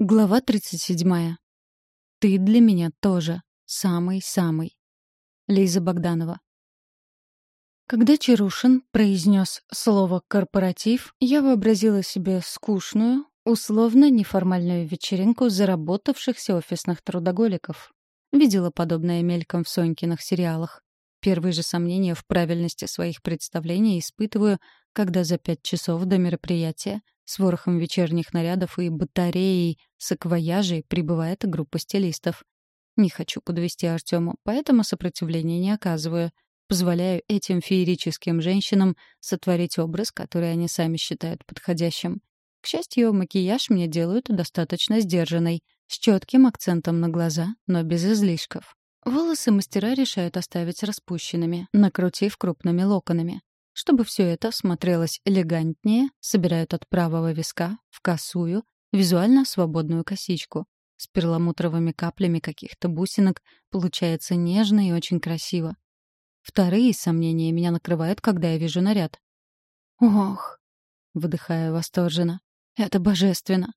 Глава 37. Ты для меня тоже самый-самый. Лиза Богданова. Когда Чарушин произнес слово «корпоратив», я вообразила себе скучную, условно неформальную вечеринку заработавшихся офисных трудоголиков. Видела подобное мельком в Сонькиных сериалах. Первые же сомнения в правильности своих представлений испытываю, когда за пять часов до мероприятия с ворохом вечерних нарядов и батареей саквояжей прибывает группа стилистов. Не хочу подвести Артему, поэтому сопротивления не оказываю. Позволяю этим феерическим женщинам сотворить образ, который они сами считают подходящим. К счастью, макияж мне делают достаточно сдержанный, с четким акцентом на глаза, но без излишков. Волосы мастера решают оставить распущенными, накрутив крупными локонами. Чтобы все это смотрелось элегантнее, собирают от правого виска в косую, визуально свободную косичку. С перламутровыми каплями каких-то бусинок получается нежно и очень красиво. Вторые сомнения меня накрывают, когда я вижу наряд. «Ох!» — выдыхаю восторженно. «Это божественно!»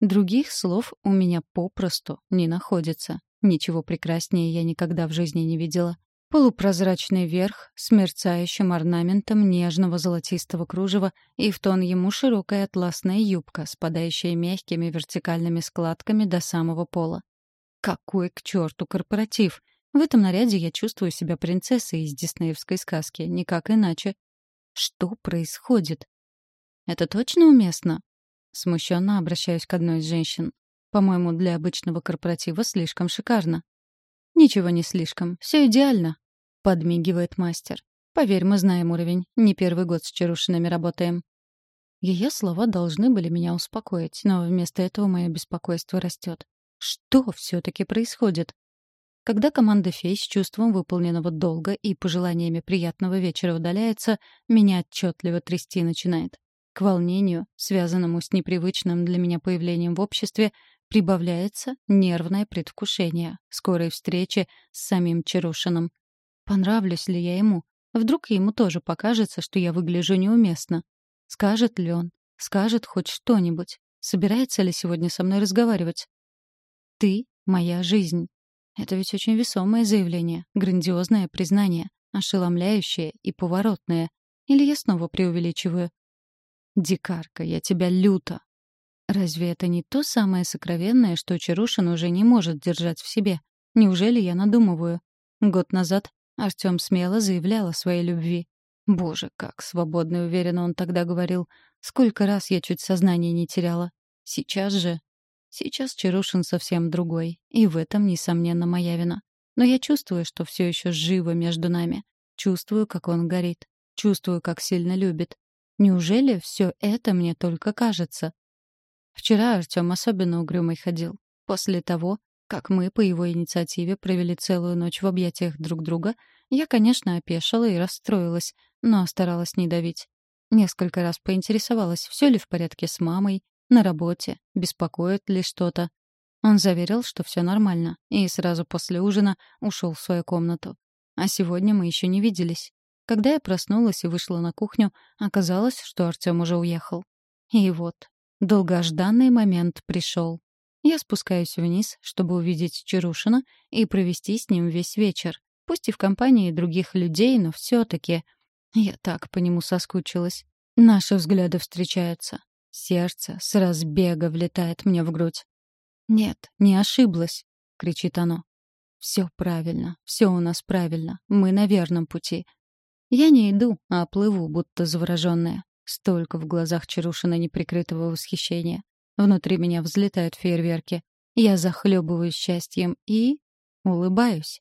Других слов у меня попросту не находится. Ничего прекраснее я никогда в жизни не видела. Полупрозрачный верх с мерцающим орнаментом нежного золотистого кружева и в тон ему широкая атласная юбка, спадающая мягкими вертикальными складками до самого пола. Какой к черту корпоратив! В этом наряде я чувствую себя принцессой из диснеевской сказки, никак иначе. Что происходит? Это точно уместно? Смущенно обращаюсь к одной из женщин. По-моему, для обычного корпоратива слишком шикарно. «Ничего не слишком. Все идеально», — подмигивает мастер. «Поверь, мы знаем уровень. Не первый год с Чарушинами работаем». Ее слова должны были меня успокоить, но вместо этого мое беспокойство растет. Что все-таки происходит? Когда команда фей с чувством выполненного долга и пожеланиями приятного вечера удаляется, меня отчетливо трясти начинает. К волнению, связанному с непривычным для меня появлением в обществе, Прибавляется нервное предвкушение скорой встречи с самим Чарушиным. Понравлюсь ли я ему? Вдруг ему тоже покажется, что я выгляжу неуместно. Скажет ли он? Скажет хоть что-нибудь? Собирается ли сегодня со мной разговаривать? «Ты — моя жизнь». Это ведь очень весомое заявление, грандиозное признание, ошеломляющее и поворотное. Или я снова преувеличиваю? «Дикарка, я тебя люто, Разве это не то самое сокровенное, что Чарушин уже не может держать в себе? Неужели я надумываю? Год назад Артём смело заявлял о своей любви. Боже, как свободно и уверенно он тогда говорил. Сколько раз я чуть сознание не теряла. Сейчас же... Сейчас Чарушин совсем другой, и в этом, несомненно, моя вина. Но я чувствую, что все еще живо между нами. Чувствую, как он горит. Чувствую, как сильно любит. Неужели все это мне только кажется? Вчера Артём особенно угрюмый ходил. После того, как мы по его инициативе провели целую ночь в объятиях друг друга, я, конечно, опешила и расстроилась, но старалась не давить. Несколько раз поинтересовалась, все ли в порядке с мамой, на работе, беспокоит ли что-то. Он заверил, что все нормально, и сразу после ужина ушел в свою комнату. А сегодня мы еще не виделись. Когда я проснулась и вышла на кухню, оказалось, что Артём уже уехал. И вот, Долгожданный момент пришел. Я спускаюсь вниз, чтобы увидеть Чарушина и провести с ним весь вечер. Пусть и в компании других людей, но все-таки... Я так по нему соскучилась. Наши взгляды встречаются. Сердце с разбега влетает мне в грудь. «Нет, не ошиблась», — кричит оно. «Все правильно, все у нас правильно, мы на верном пути. Я не иду, а плыву, будто завороженная. Столько в глазах Чарушина неприкрытого восхищения. Внутри меня взлетают фейерверки. Я захлебываюсь счастьем и... улыбаюсь.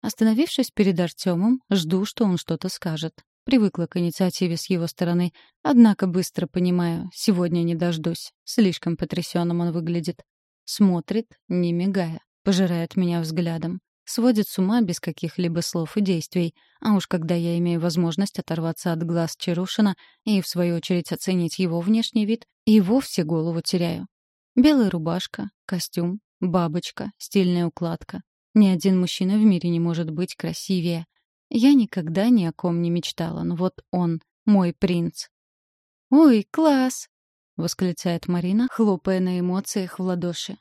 Остановившись перед Артемом, жду, что он что-то скажет. Привыкла к инициативе с его стороны, однако быстро понимаю, сегодня не дождусь. Слишком потрясенным он выглядит. Смотрит, не мигая, пожирает меня взглядом сводит с ума без каких-либо слов и действий, а уж когда я имею возможность оторваться от глаз Чарушина и, в свою очередь, оценить его внешний вид, и вовсе голову теряю. Белая рубашка, костюм, бабочка, стильная укладка. Ни один мужчина в мире не может быть красивее. Я никогда ни о ком не мечтала, но вот он, мой принц. «Ой, класс!» — восклицает Марина, хлопая на эмоциях в ладоши.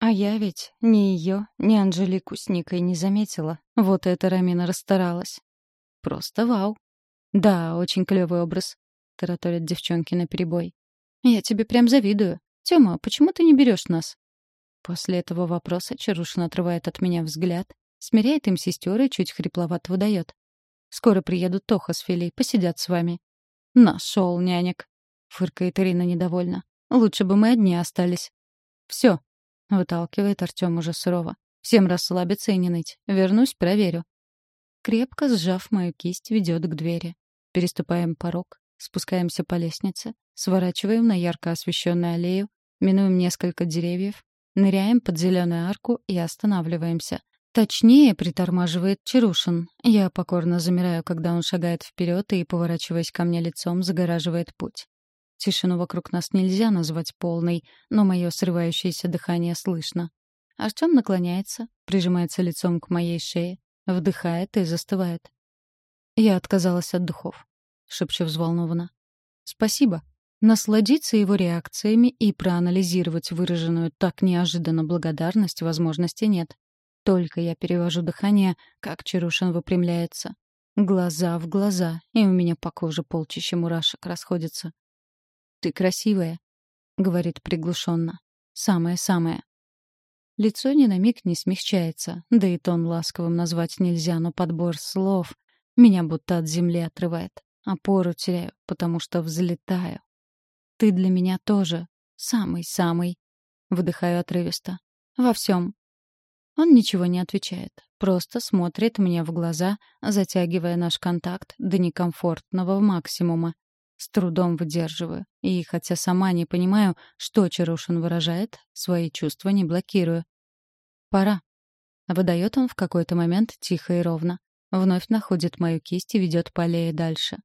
А я ведь ни ее, ни Анжелику с Никой не заметила. Вот это Рамина расстаралась. Просто вау. Да, очень клевый образ, тараторят девчонки на перебой. Я тебе прям завидую. Тёма, почему ты не берешь нас? После этого вопроса Чарушин отрывает от меня взгляд, смиряет им сестер и чуть хрипловато выдает. Скоро приедут Тоха с Филей, посидят с вами. Нашел нянек. Фыркает Ирина недовольно. Лучше бы мы одни остались. Все, Выталкивает Артем уже сурово. Всем расслабиться и не ныть. Вернусь, проверю. Крепко сжав мою кисть, ведет к двери. Переступаем порог, спускаемся по лестнице, сворачиваем на ярко освещенную аллею, минуем несколько деревьев, ныряем под зеленую арку и останавливаемся. Точнее, притормаживает Чарушин. Я покорно замираю, когда он шагает вперед и, поворачиваясь ко мне лицом, загораживает путь. Тишину вокруг нас нельзя назвать полной, но мое срывающееся дыхание слышно. Артем наклоняется, прижимается лицом к моей шее, вдыхает и застывает. «Я отказалась от духов», — шепчу взволнованно. «Спасибо. Насладиться его реакциями и проанализировать выраженную так неожиданно благодарность возможности нет. Только я перевожу дыхание, как Чарушин выпрямляется. Глаза в глаза, и у меня по коже полчища мурашек расходятся. «Ты красивая», — говорит приглушенно. «Самое-самое». Лицо ни на миг не смягчается, да и тон ласковым назвать нельзя, но подбор слов меня будто от земли отрывает. Опору теряю, потому что взлетаю. Ты для меня тоже самый-самый. Выдыхаю отрывисто. Во всем. Он ничего не отвечает, просто смотрит мне в глаза, затягивая наш контакт до некомфортного максимума. С трудом выдерживаю. И хотя сама не понимаю, что Чарушин выражает, свои чувства не блокирую. «Пора». Выдает он в какой-то момент тихо и ровно. Вновь находит мою кисть и ведет по аллее дальше.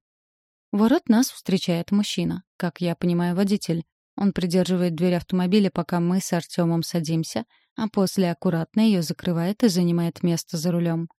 ворот нас встречает мужчина, как я понимаю, водитель. Он придерживает дверь автомобиля, пока мы с Артемом садимся, а после аккуратно ее закрывает и занимает место за рулем.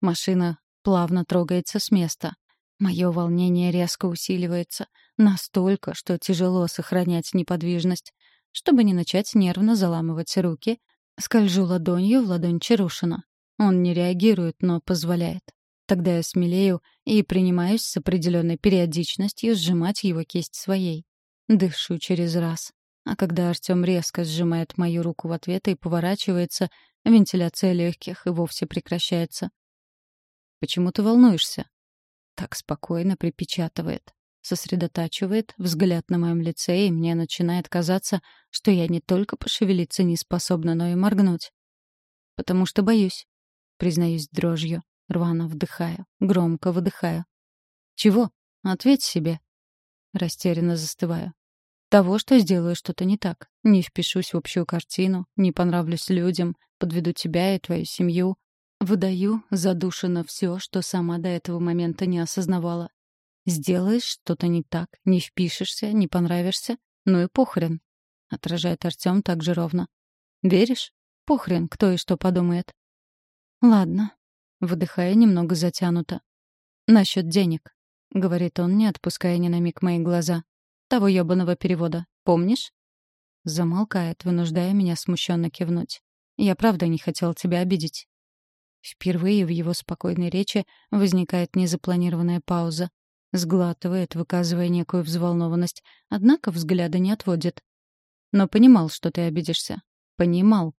Машина плавно трогается с места. Мое волнение резко усиливается, настолько, что тяжело сохранять неподвижность. Чтобы не начать нервно заламывать руки, скольжу ладонью в ладонь Чарушина. Он не реагирует, но позволяет. Тогда я смелею и принимаюсь с определенной периодичностью сжимать его кисть своей. Дышу через раз. А когда Артем резко сжимает мою руку в ответ и поворачивается, вентиляция легких и вовсе прекращается. «Почему ты волнуешься?» Так спокойно припечатывает. Сосредотачивает взгляд на моем лице, и мне начинает казаться, что я не только пошевелиться не способна, но и моргнуть. Потому что боюсь. Признаюсь дрожью. Рвано вдыхаю. Громко выдыхаю. «Чего? Ответь себе». Растерянно застываю. Того, что сделаю что-то не так. Не впишусь в общую картину, не понравлюсь людям, подведу тебя и твою семью, Выдаю задушенно все, что сама до этого момента не осознавала. Сделаешь что-то не так, не впишешься, не понравишься, ну и похрен. Отражает Артем так же ровно. Веришь? Похрен, кто и что подумает. Ладно. Выдыхая немного затянуто. Насчет денег. — говорит он, не отпуская ни на миг мои глаза. «Того ёбаного перевода. Помнишь?» Замолкает, вынуждая меня смущенно кивнуть. «Я правда не хотел тебя обидеть. Впервые в его спокойной речи возникает незапланированная пауза. Сглатывает, выказывая некую взволнованность, однако взгляда не отводит. «Но понимал, что ты обидишься. Понимал».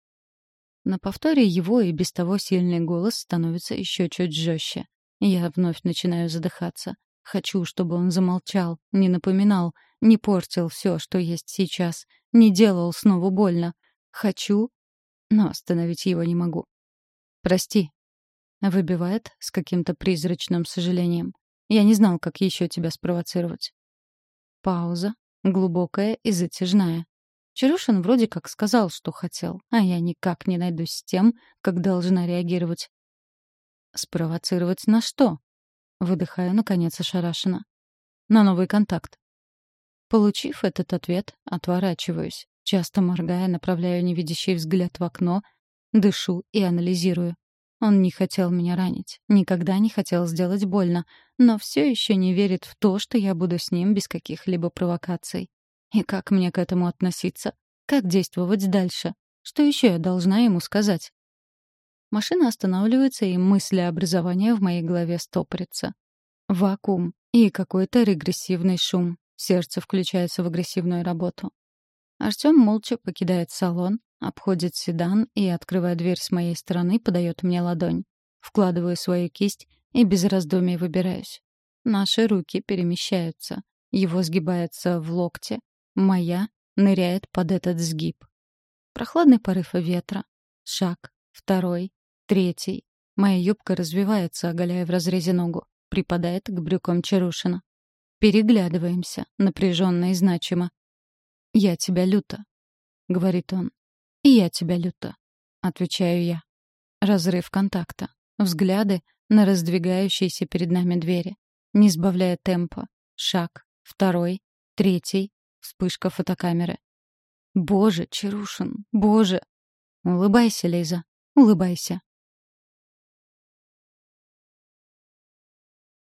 На повторе его и без того сильный голос становится еще чуть жестче. Я вновь начинаю задыхаться. Хочу, чтобы он замолчал, не напоминал, не портил все, что есть сейчас, не делал снова больно. Хочу, но остановить его не могу. «Прости», — выбивает с каким-то призрачным сожалением. «Я не знал, как еще тебя спровоцировать». Пауза, глубокая и затяжная. Чарушин вроде как сказал, что хотел, а я никак не найдусь с тем, как должна реагировать. «Спровоцировать на что?» Выдыхаю, наконец, ошарашенно. «На новый контакт». Получив этот ответ, отворачиваюсь. Часто моргая, направляю невидящий взгляд в окно, Дышу и анализирую. Он не хотел меня ранить, никогда не хотел сделать больно, но все еще не верит в то, что я буду с ним без каких-либо провокаций. И как мне к этому относиться? Как действовать дальше? Что еще я должна ему сказать? Машина останавливается, и мыслеобразование в моей голове стопорится. Вакуум и какой-то регрессивный шум. Сердце включается в агрессивную работу. Артём молча покидает салон, обходит седан и, открывая дверь с моей стороны, подает мне ладонь. Вкладываю свою кисть и без раздумий выбираюсь. Наши руки перемещаются. Его сгибается в локте. Моя ныряет под этот сгиб. Прохладный порыв ветра. Шаг. Второй. Третий. Моя юбка развивается, оголяя в разрезе ногу. Припадает к брюкам Чарушина. Переглядываемся, напряженно и значимо. «Я тебя люто», — говорит он. «И я тебя люто», — отвечаю я. Разрыв контакта. Взгляды на раздвигающиеся перед нами двери. Не сбавляя темпа. Шаг. Второй. Третий. Вспышка фотокамеры. Боже, Чарушин, боже! Улыбайся, Лиза, улыбайся.